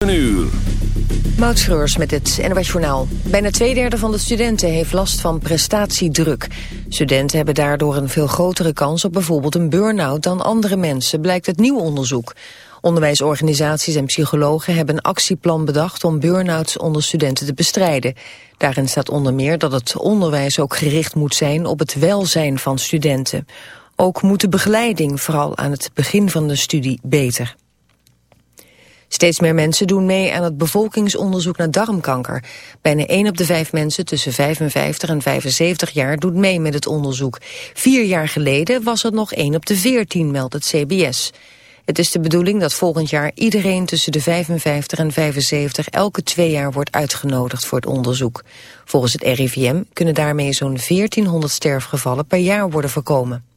Een uur. Met het NOS Journaal. Bijna twee derde van de studenten heeft last van prestatiedruk. Studenten hebben daardoor een veel grotere kans op bijvoorbeeld een burn-out dan andere mensen, blijkt uit nieuw onderzoek. Onderwijsorganisaties en psychologen hebben een actieplan bedacht om burn-outs onder studenten te bestrijden. Daarin staat onder meer dat het onderwijs ook gericht moet zijn op het welzijn van studenten. Ook moet de begeleiding, vooral aan het begin van de studie, beter. Steeds meer mensen doen mee aan het bevolkingsonderzoek naar darmkanker. Bijna 1 op de 5 mensen tussen 55 en 75 jaar doet mee met het onderzoek. Vier jaar geleden was het nog 1 op de 14, meldt het CBS. Het is de bedoeling dat volgend jaar iedereen tussen de 55 en 75 elke twee jaar wordt uitgenodigd voor het onderzoek. Volgens het RIVM kunnen daarmee zo'n 1400 sterfgevallen per jaar worden voorkomen.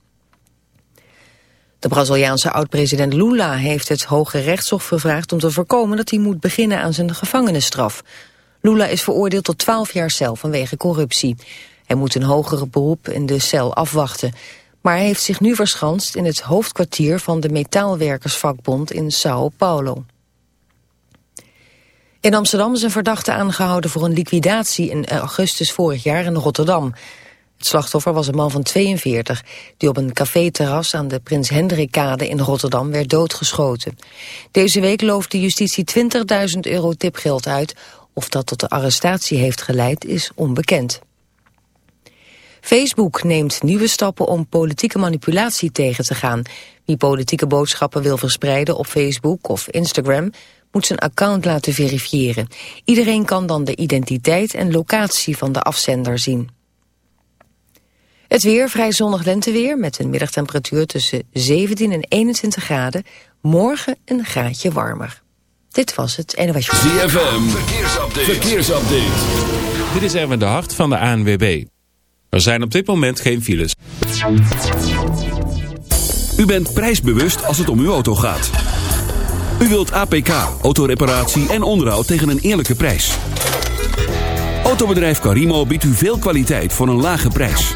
De Braziliaanse oud-president Lula heeft het Hoge Rechtshof gevraagd om te voorkomen dat hij moet beginnen aan zijn gevangenisstraf. Lula is veroordeeld tot 12 jaar cel vanwege corruptie. Hij moet een hogere beroep in de cel afwachten. Maar hij heeft zich nu verschanst in het hoofdkwartier van de metaalwerkersvakbond in Sao Paulo. In Amsterdam is een verdachte aangehouden voor een liquidatie in augustus vorig jaar in Rotterdam. Het slachtoffer was een man van 42 die op een caféterras aan de Prins Hendrikkade in Rotterdam werd doodgeschoten. Deze week loofde justitie 20.000 euro tipgeld uit. Of dat tot de arrestatie heeft geleid is onbekend. Facebook neemt nieuwe stappen om politieke manipulatie tegen te gaan. Wie politieke boodschappen wil verspreiden op Facebook of Instagram moet zijn account laten verifiëren. Iedereen kan dan de identiteit en locatie van de afzender zien. Het weer, vrij zonnig lenteweer met een middagtemperatuur tussen 17 en 21 graden. Morgen een graadje warmer. Dit was het NOS. ZFM, verkeersupdate. verkeersupdate. Dit is Erwin de Hart van de ANWB. Er zijn op dit moment geen files. U bent prijsbewust als het om uw auto gaat. U wilt APK, autoreparatie en onderhoud tegen een eerlijke prijs. Autobedrijf Carimo biedt u veel kwaliteit voor een lage prijs.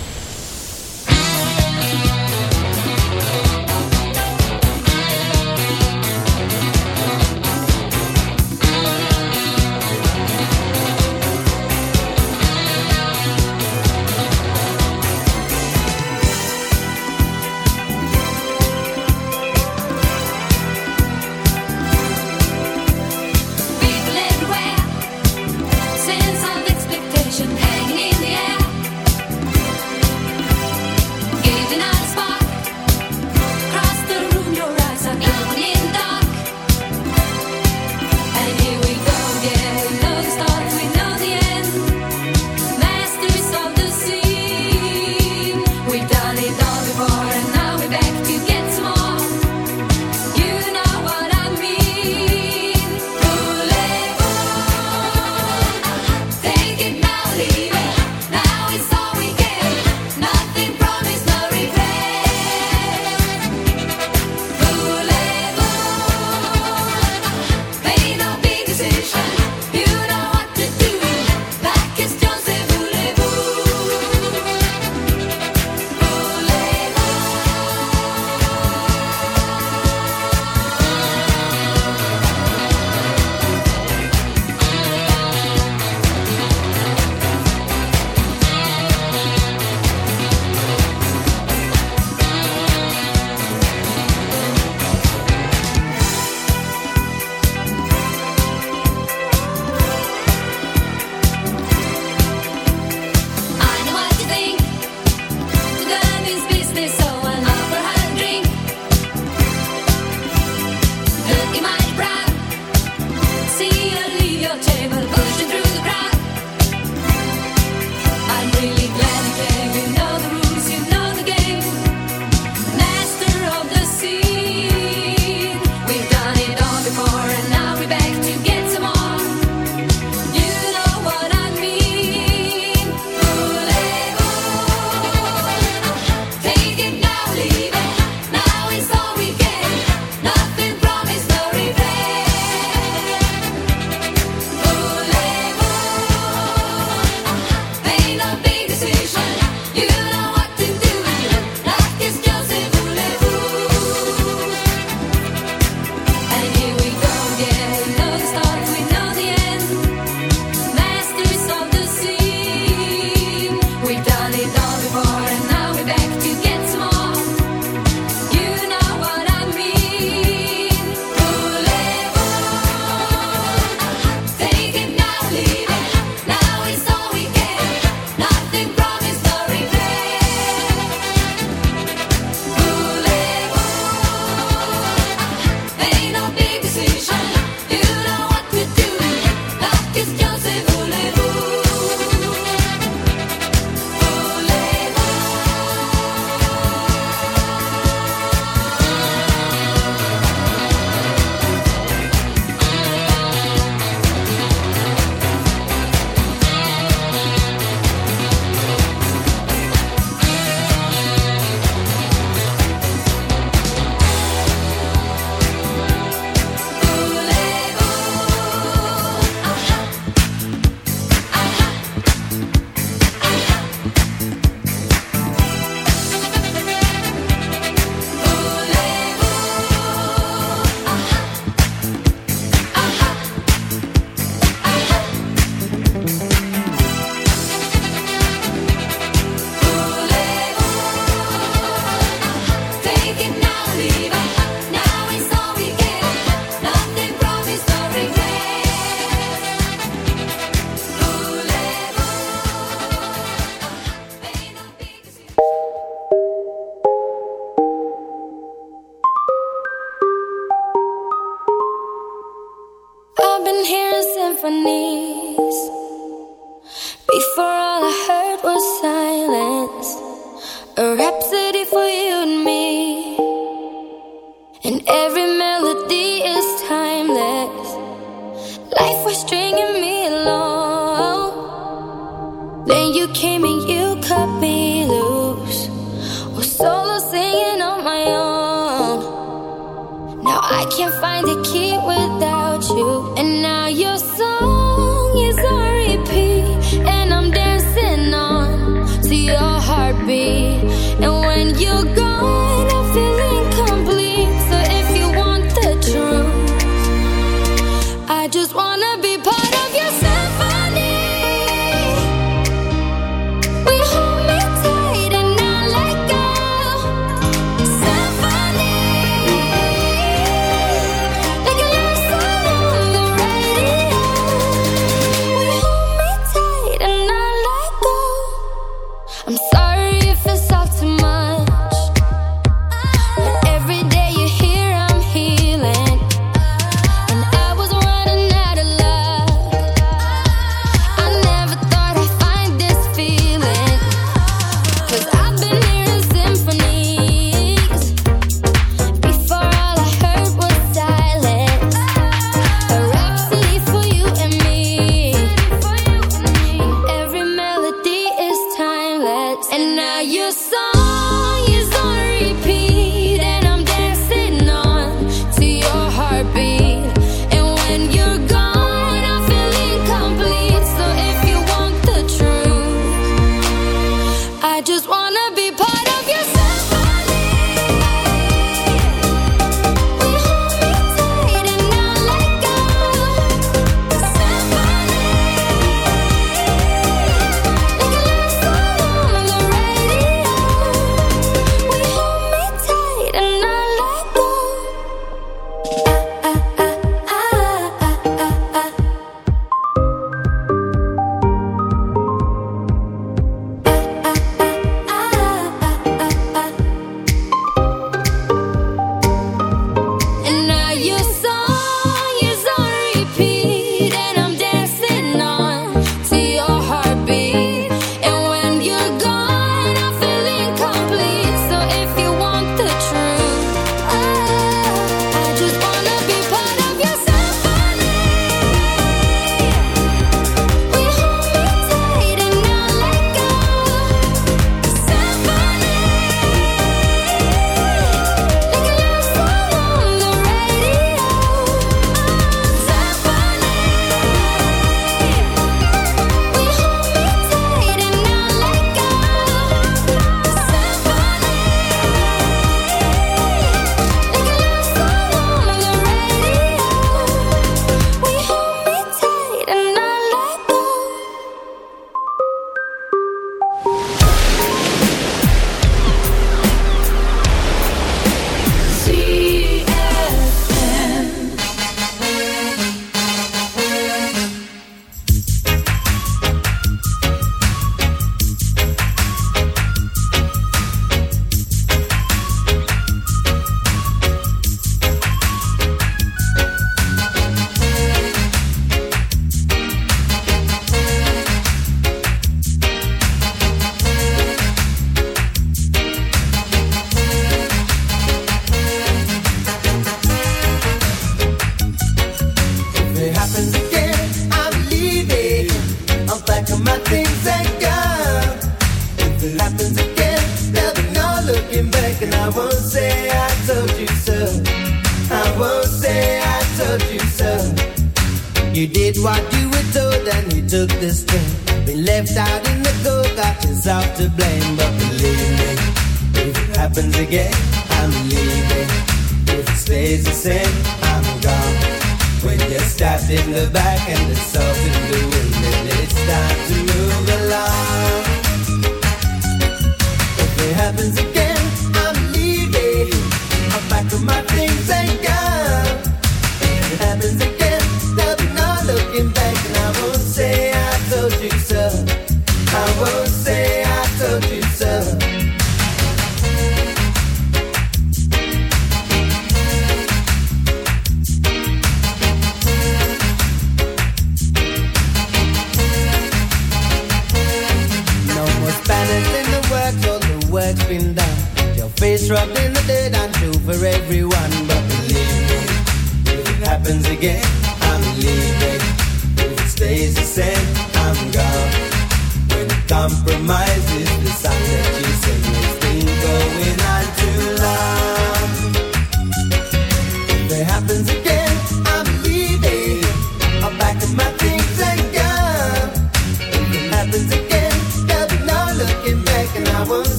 It happens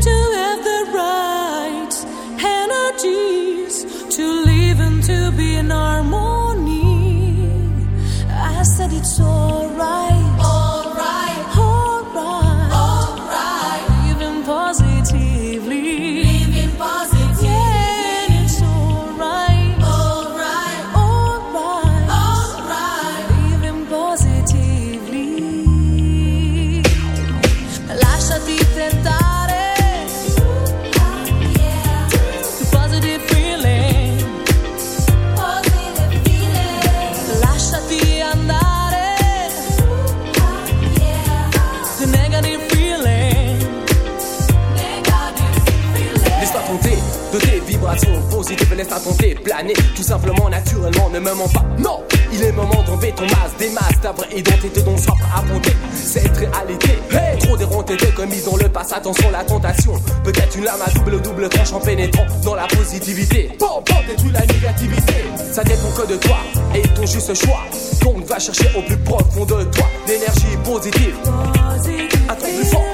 do positives, laisse-toi tenter, planer, tout simplement, naturellement, ne me mens pas. Non, il est moment d'enlever ton masque, des masques, ta vraie identité dont soif à affronter cette réalité. Hey, trop déronté de commis dans le passé, attention la tentation. Peut-être une lame à double double tranche en pénétrant dans la positivité. Bon, bon, détruis la négativité. Ça dépend que de toi et ton juste choix. Donc va chercher au plus profond de toi l'énergie positive. Un plus fort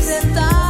resetar.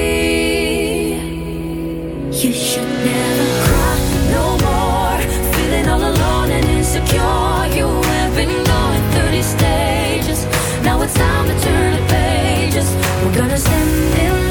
You have been going through these stages. Now it's time to turn the pages. We're gonna stand in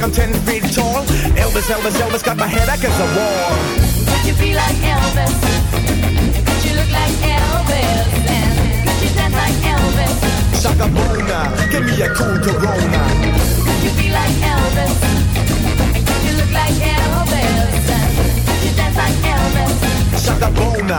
like I'm ten feet tall. Elvis, Elvis, Elvis got my head as a wall. Could you be like Elvis? Could you look like Elvis? And could you dance like Elvis? Shaka Bona, give me a cool Corona. Could you be like Elvis? And could you look like Elvis? And could you dance like Elvis? Shaka Bona,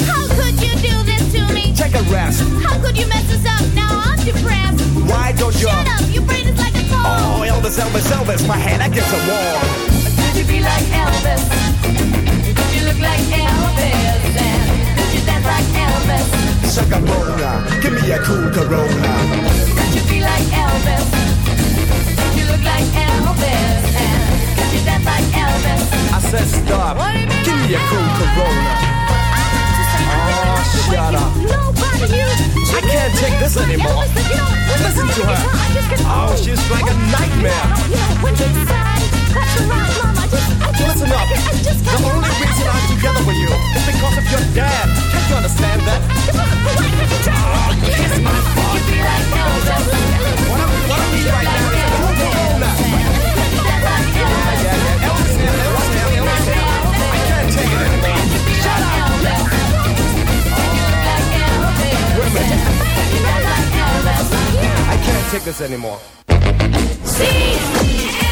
How could you do this to me? Take a rest. How could you mess us up? Now I'm depressed. Why don't you? Shut up, your brain is like a car. Oh, Elvis, Elvis, Elvis, my head against the wall. Could you be like Elvis? Could you look like Elvis? And could you dance like Elvis? Sagamona, give me a cool Corona. Could you be like Elvis? Could you look like Elvis? And could you dance like Elvis? I said stop. What do you mean Give me a cool? Corona. Shut up. I can't take this anymore. Listen to her. Oh, she's like a nightmare. Listen up. The only reason I'm together with you is because of your dad. Can't you understand that? Oh, Kiss my fault. What I'm, what I'm right now is, hold on. tickets anymore. See?